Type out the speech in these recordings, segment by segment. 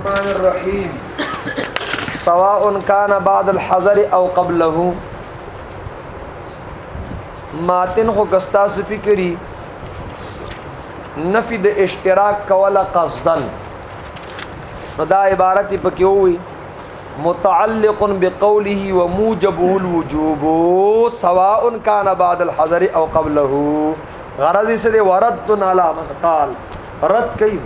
الرحمن الرحیم سواء کان بعد الحذر او قبله ماتن خو کستا سپی کری نفی د اشتراک کوله قصدن نو دا عبارت پکې وي متعلق بقوله وموجبه الوجوب سواء كان بعد الحذر او قبله غرض سره ورد على من قال رد کوي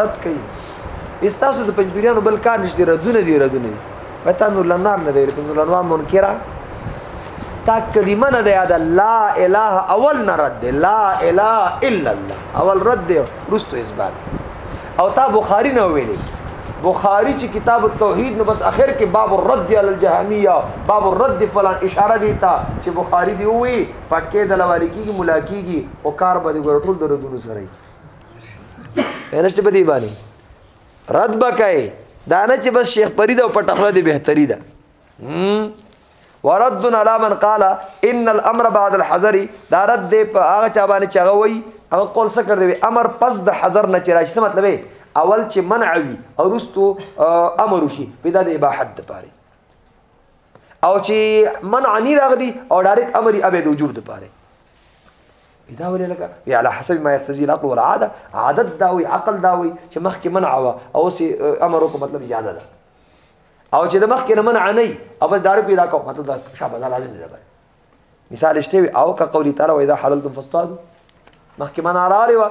رد کوي استاسو د پنځپیرانو بل کار نشته ردونه دی ردونه دی وتا نور لنار نه دی نور لنوان منکرا تا کلمه نه دی دا لا اله اول نه رد دی لا اله الا الله اول رد دی رستو اثبات او تا بخاری نه ویلی بخاری چې کتاب التوحید نو بس اخر کې باب الرد علی الجهمیه باب الرد فلان اشاره دی تا چې بخاری دی وی پټکې د لوالي کیږي ملاکیږي او کار به ګور ټول د ردونو سره نشته په دې باندې رد بکای دا نه چې بس شیخ پرید او پټخله دی بهتري ده ورد علی من قال ان الامر بعد الحذر دا رد دی په هغه چا باندې چې هغه وایي هغه قول څه کړ دی امر پس د حذر نه چې راشي څه مطلب اول چې منع وي او رستو امر وشي په دا د اباحت د پاره او چې منع نه راغلی او ډایرک امر یې ابد وجوب د پاره دا ولې لګا یا علی حسب ما یقتضی العقل والعاده عادت دا وي عقل دا وي چې مخکې منع وا او سي امر وکړو مطلب اجازه ده او چې د مخکې نه منع نه وي او بس داړه پیدا کو مطلب دا شابه دا لازم دی مثال شته وي او که قولی تعالی و اذا حللتم فاصطادوا مخکې منع راړي وا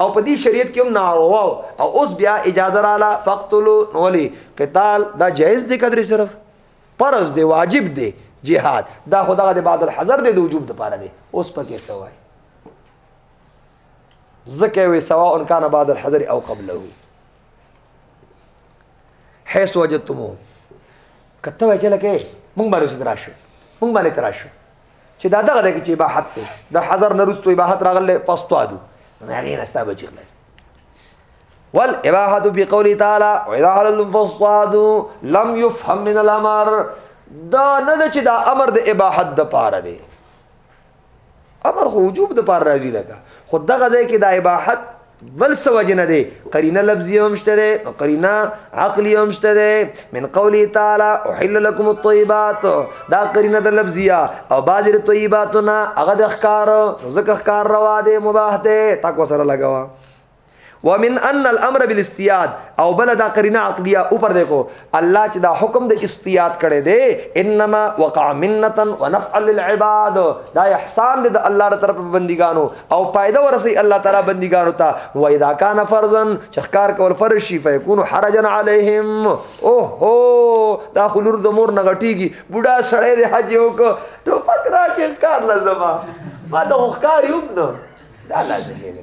او په دې شریعت کې هم ناروا او اوس بیا اجازه رااله فقتلوا نو ولي قتال دا جایز دی کدرې صرف فرض دی واجب دی جهاد دا خدغه د بعد الحذر دی د وجوب د پاره دی اوس پکې سوای زکه وي سواء کان بعد الحذر او قبله حيث وجدتموه کته وای چې لکه مونږ باندې تراشو مونږ باندې تراشو چې دا دغه د کې اباحت ته د حذر نرستو اباحت راغله پستوادو هغه نه ستا بچی خلاص والاباحه في قوله تعالى واذا حلل فصاد لم يفهم من الامر دا نه چې دا امر د اباحت د پاره دی امر خو وجوب د پاره راځي لکه خو دغه ځای کې د اباحت بل څه وجه نه دی قرینه لفظی هم شته دی او قرینه عقلی هم شته دی من قولی تعالی احل لكم الطيبات دا قرینه د لفظیه او بعضی د طیباتنا هغه د ښکار زکه ښکار روا دی مباح دی ټاکو سره لګوا ومن ان الامر بالاستیاد او بل دا قرینه عقلیه او پر دیکھو الله چې دا حکم د استیاد کړي دي انما وقع منتا ونفع للعباد دا احسان دي د الله تر طرف بندګانو او پایده ورسي الله تعالی بندګانو ته و اذا كان فرضا چخکار کول فرض شي فيكون حرجا عليهم اوه دا خلور د مور نغټيږي بوډا سړی د حج یو کو ټوپک راکې کار لزما ما د خوخکار یوم نو دا لازم دی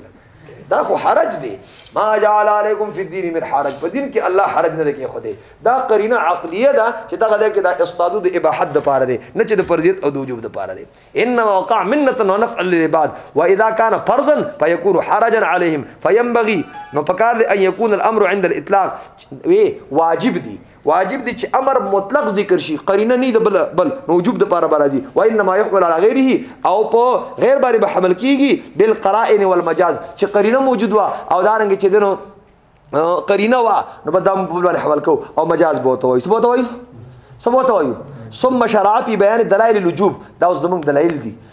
دا خو حرج دی ما جعل علیکم فی الدین من حرج په دین کې الله حرج نه لګي خو دی دا قرینه عقلیه ده چې دا غلې کې دا استادو د اباحت د پاره دی نه چې د فرضیت او د وجوب د پاره دی ان وقع منت و نفع للعباد واذا كان فرضا فيكون حرجا عليهم فينبغي نو پکار دی ان يكون الامر عند الاطلاق وی واجب دی واجب دي چې امر مطلق ذکر شي قرینه نه د بل بل نو وجوب د پاره برازي و انما يحمل على غيره او په غیر باندې به حمل کیږي بالقرائن والمجاز چې قرینه موجود وا او دارنګ چې دنو قرینه وا نو به دم په بل حمل کو او مجاز به وتوي سبو توي سبو توي ثم شرع في بيان دلائل الوجوب دا اوس زموږ دلایل دي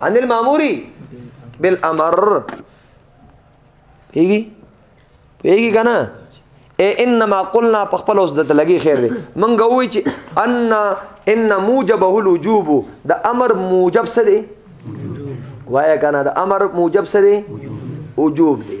عن الماموري بالامر پیږي پیږي کنه اے انما قلنا په خپل اوس د لګي خیر دی مونږ وی چې ان ان موجبه الوجوب د امر موجب څه دی وایا کنه د امر موجب څه دی وجوب دی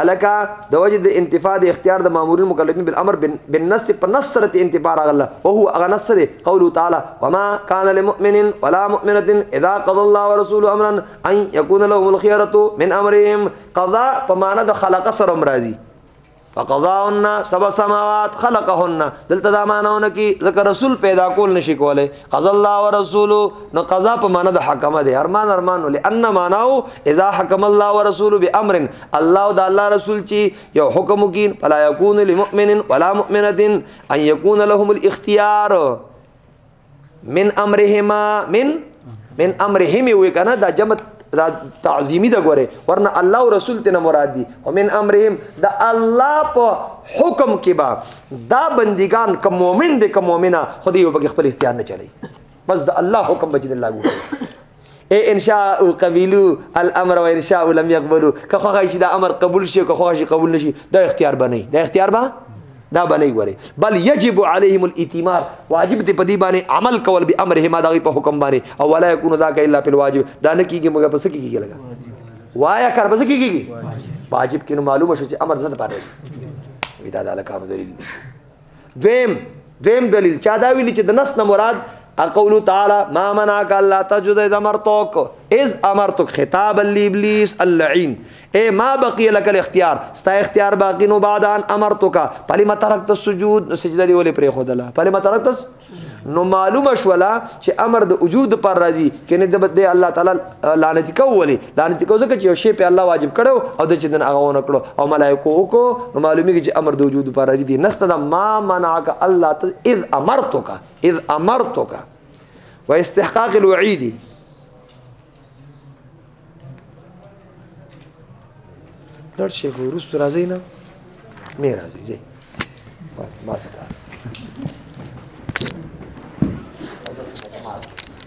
الکه د وجه د انتفاع د اختیار د مامورین مکلفین بالامر بالنص په نص سره ته انتفاع راغله او هو هغه نص دی قول تعالی وما كان لمؤمن ولا مؤمنه اذا قضى الله ورسوله امرا ان يكون لهم الخيره من امرهم قضاء په معنی د خلق سره مرضی فقضاهن سبع سماوات خلقهن دلته دا معناونه کی ذکر رسول پیدا کول نشي کوله قضا الله ورسوله نو قضا په معنا د حکم دی ارمان ارمان لئن معناو اذا حکم الله ورسوله بامر الله او د الله رسول چی یو حکم کین فلا یکون للمؤمن ولا مؤمنه ان یکون لهم الاختيار من امرهما من من امرهم وی کنه دا جمع دا تعظیمی دا ګوره ورنه الله او رسول ته مراد دي ومن امرهم دا الله په حکم کې با دا بندگان کوم مؤمن دي کوم مؤمنه خو دې په خپل اختیار نه چلی بس دا الله حکم بچی الله ګوره اے انشاء قبیلو الامر و انشاء لم يقبلو که خوښ شي دا امر قبول شي که خوښ شي قبول نشي دا اختیار بنئ دا اختیار به دا باندې وره بل یجب علیهم الاتمار واجب دی په دې باندې عمل کول به امر هما دغه په حکم باندې او ولا یکون ذاک الا فی الواجب دا نه کیږي مګر پس کیږي لګا وایا کار پس کیږي واجب کینو معلومه شو چې امر څه پاره وي دا د الکام دلیل دویم دویم دلیل چا دا ویلی چې د نس نه مراد اقول تعالی ما منعك الله تجد اذا امرتك اذ امرتك خطاب لابليس اللعين اے ما بقی لک الاختیار ستا اختیار باقی نو بعد ان امرتک فلم ترکت السجود نو سجده دی ولې پرې خودله فلم ترکت نو معلومه شولا چې امر د وجود پر راځي کنه د بده الله تعالی لعنت کولی لعنت کو ځکه چې یو شی په الله واجب کړو او د چې دن هغه ونه کړو او ملائکه وکړو نو معلومیږي چې امر د وجود پر راځي دي نست دا ما منعک الله تل اذ امرتک اذ امرتک واستحقاق الوعید ډر شي خو وروسته راځي نه مې راځي ځي بس بس